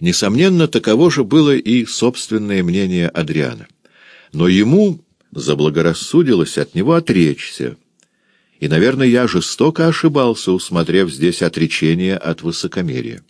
Несомненно, таково же было и собственное мнение Адриана. Но ему заблагорассудилось от него отречься. И, наверное, я жестоко ошибался, усмотрев здесь отречение от высокомерия.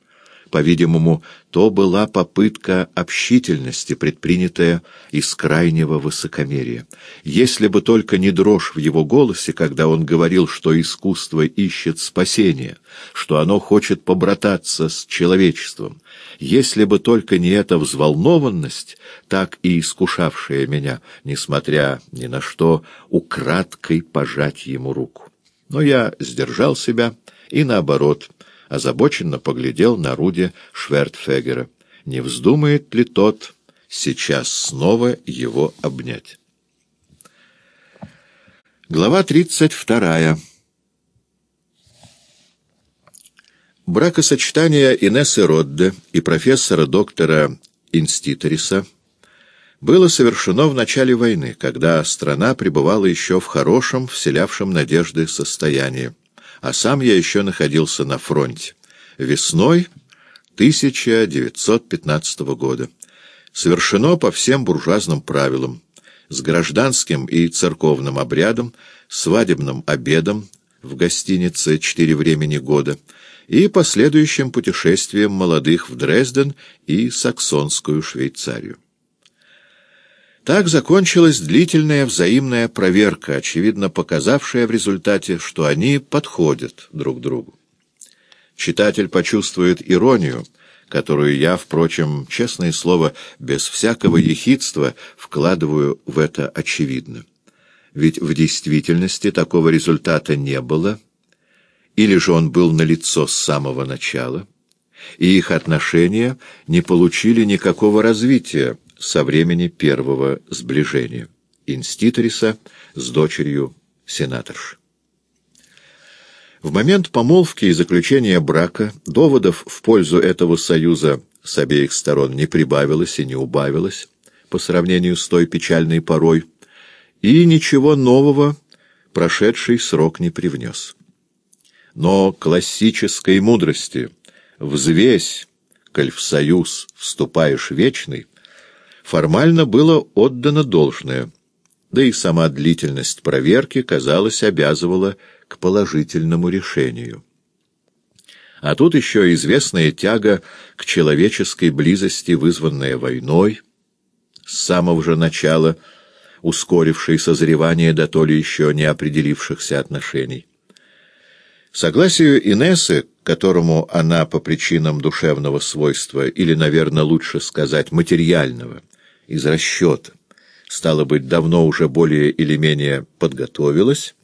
По-видимому, то была попытка общительности, предпринятая из крайнего высокомерия. Если бы только не дрожь в его голосе, когда он говорил, что искусство ищет спасения, что оно хочет побрататься с человечеством, если бы только не эта взволнованность, так и искушавшая меня, несмотря ни на что, украдкой пожать ему руку. Но я сдержал себя и, наоборот, — озабоченно поглядел на Руди Швертфегера. Не вздумает ли тот сейчас снова его обнять? Глава тридцать вторая. Бракосочетание Инессы Родде и профессора-доктора Инститориса было совершено в начале войны, когда страна пребывала еще в хорошем, вселявшем надежды состоянии а сам я еще находился на фронте. Весной 1915 года. Совершено по всем буржуазным правилам, с гражданским и церковным обрядом, свадебным обедом в гостинице «Четыре времени года» и последующим путешествием молодых в Дрезден и Саксонскую Швейцарию. Так закончилась длительная взаимная проверка, очевидно показавшая в результате, что они подходят друг другу. Читатель почувствует иронию, которую я, впрочем, честное слово, без всякого ехидства вкладываю в это очевидно. Ведь в действительности такого результата не было, или же он был налицо с самого начала, и их отношения не получили никакого развития, со времени первого сближения Инститориса с дочерью сенаторши. В момент помолвки и заключения брака доводов в пользу этого союза с обеих сторон не прибавилось и не убавилось по сравнению с той печальной порой, и ничего нового прошедший срок не привнес. Но классической мудрости «взвесь, коль в союз вступаешь вечный» формально было отдано должное, да и сама длительность проверки, казалось, обязывала к положительному решению. А тут еще известная тяга к человеческой близости, вызванная войной, с самого же начала ускорившей созревание до то ли еще не определившихся отношений. Согласию Инессы, которому она по причинам душевного свойства, или, наверное, лучше сказать, материального, из расчета, стало быть, давно уже более или менее подготовилась,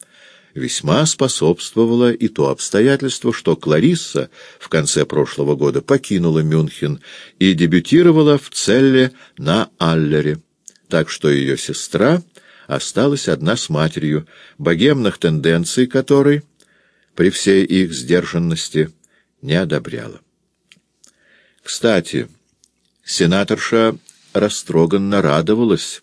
весьма способствовало и то обстоятельство, что Кларисса в конце прошлого года покинула Мюнхен и дебютировала в Целле на Аллере, так что ее сестра осталась одна с матерью, богемных тенденций которой, при всей их сдержанности, не одобряла. Кстати, сенаторша растроганно радовалась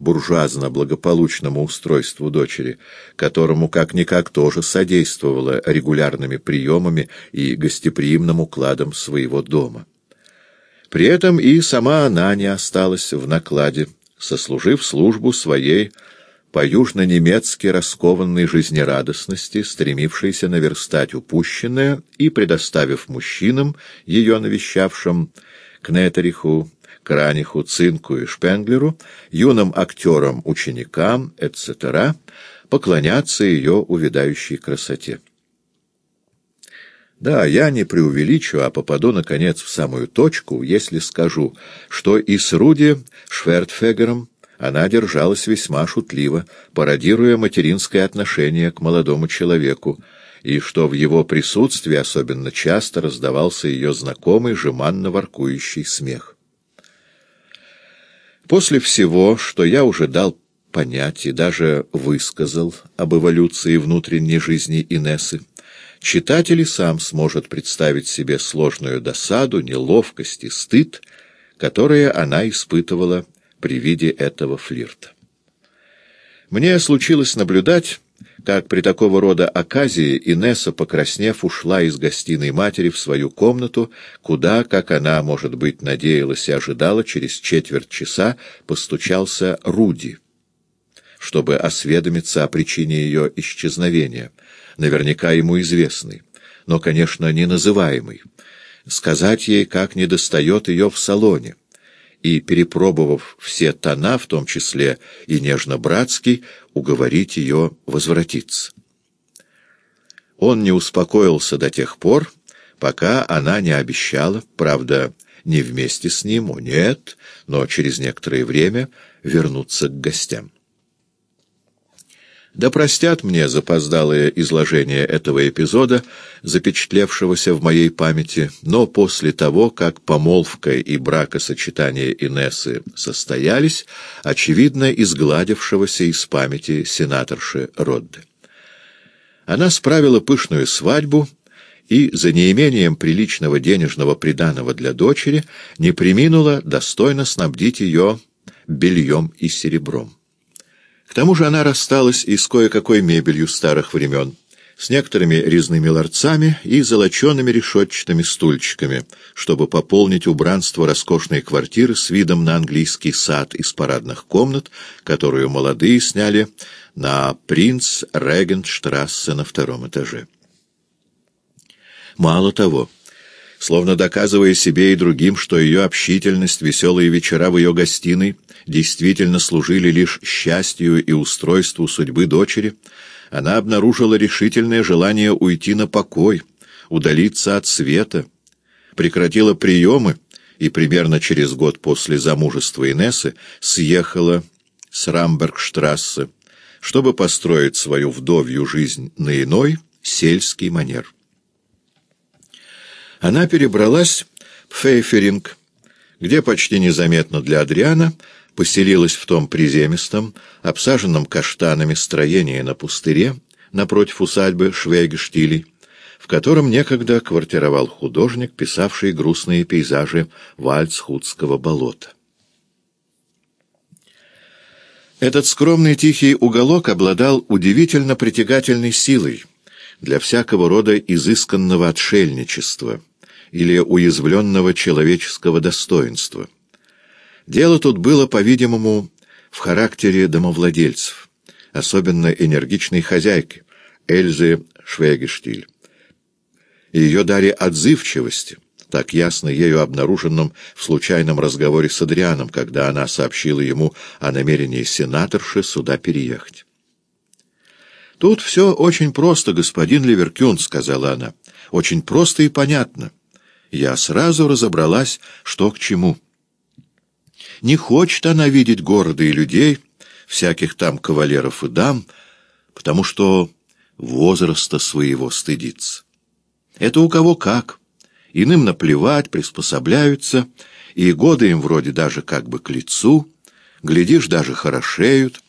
буржуазно-благополучному устройству дочери, которому как-никак тоже содействовала регулярными приемами и гостеприимным укладом своего дома. При этом и сама она не осталась в накладе, сослужив службу своей по-южно-немецки раскованной жизнерадостности, стремившейся наверстать упущенное и предоставив мужчинам, ее навещавшим, Кнетериху, Краниху, Цинку и Шпенглеру, юным актерам-ученикам, etc., поклоняться ее увядающей красоте. Да, я не преувеличу, а попаду, наконец, в самую точку, если скажу, что и с Руди Швертфегером она держалась весьма шутливо, пародируя материнское отношение к молодому человеку, и что в его присутствии особенно часто раздавался ее знакомый жеманно воркующий смех. После всего, что я уже дал понять и даже высказал об эволюции внутренней жизни Инессы, читатель и сам сможет представить себе сложную досаду, неловкость и стыд, которые она испытывала при виде этого флирта. Мне случилось наблюдать, как при такого рода оказии Инесса, покраснев, ушла из гостиной матери в свою комнату, куда, как она, может быть, надеялась и ожидала, через четверть часа постучался Руди, чтобы осведомиться о причине ее исчезновения, наверняка ему известный, но, конечно, не называемый, сказать ей, как недостает ее в салоне, и, перепробовав все тона, в том числе и нежно-братский, уговорить ее возвратиться. Он не успокоился до тех пор, пока она не обещала, правда, не вместе с ним, нет, но через некоторое время вернуться к гостям. Да простят мне запоздалое изложение этого эпизода, запечатлевшегося в моей памяти, но после того, как помолвка и бракосочетание Инессы состоялись, очевидно изгладившегося из памяти сенаторши Родды. Она справила пышную свадьбу и, за неимением приличного денежного приданого для дочери, не приминула достойно снабдить ее бельем и серебром. К тому же она рассталась и с кое-какой мебелью старых времен, с некоторыми резными ларцами и золочеными решетчатыми стульчиками, чтобы пополнить убранство роскошной квартиры с видом на английский сад из парадных комнат, которую молодые сняли на принц Регентштрассе на втором этаже. Мало того, словно доказывая себе и другим, что ее общительность, веселые вечера в ее гостиной действительно служили лишь счастью и устройству судьбы дочери, она обнаружила решительное желание уйти на покой, удалиться от света, прекратила приемы и примерно через год после замужества Инессы съехала с Рамбергштрассе, чтобы построить свою вдовью жизнь на иной сельский манер. Она перебралась в Фейферинг, где почти незаметно для Адриана поселилась в том приземистом, обсаженном каштанами строении на пустыре, напротив усадьбы Швейгштилей, в котором некогда квартировал художник, писавший грустные пейзажи Вальцхудского болота. Этот скромный тихий уголок обладал удивительно притягательной силой для всякого рода изысканного отшельничества — или уязвленного человеческого достоинства. Дело тут было, по-видимому, в характере домовладельцев, особенно энергичной хозяйки Эльзы Швегештиль. Ее даре отзывчивости, так ясно ею обнаруженном в случайном разговоре с Адрианом, когда она сообщила ему о намерении сенаторши сюда переехать. «Тут все очень просто, господин Ливеркюн», — сказала она. «Очень просто и понятно я сразу разобралась, что к чему. Не хочет она видеть города и людей, всяких там кавалеров и дам, потому что возраста своего стыдится. Это у кого как. Иным наплевать, приспособляются, и годы им вроде даже как бы к лицу, глядишь, даже хорошеют,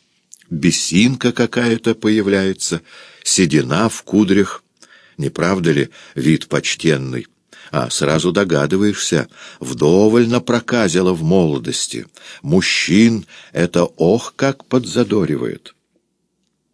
бесинка какая-то появляется, седина в кудрях, не правда ли, вид почтенный, а сразу догадываешься, вдоволь напроказила в молодости. Мужчин это ох как подзадоривает.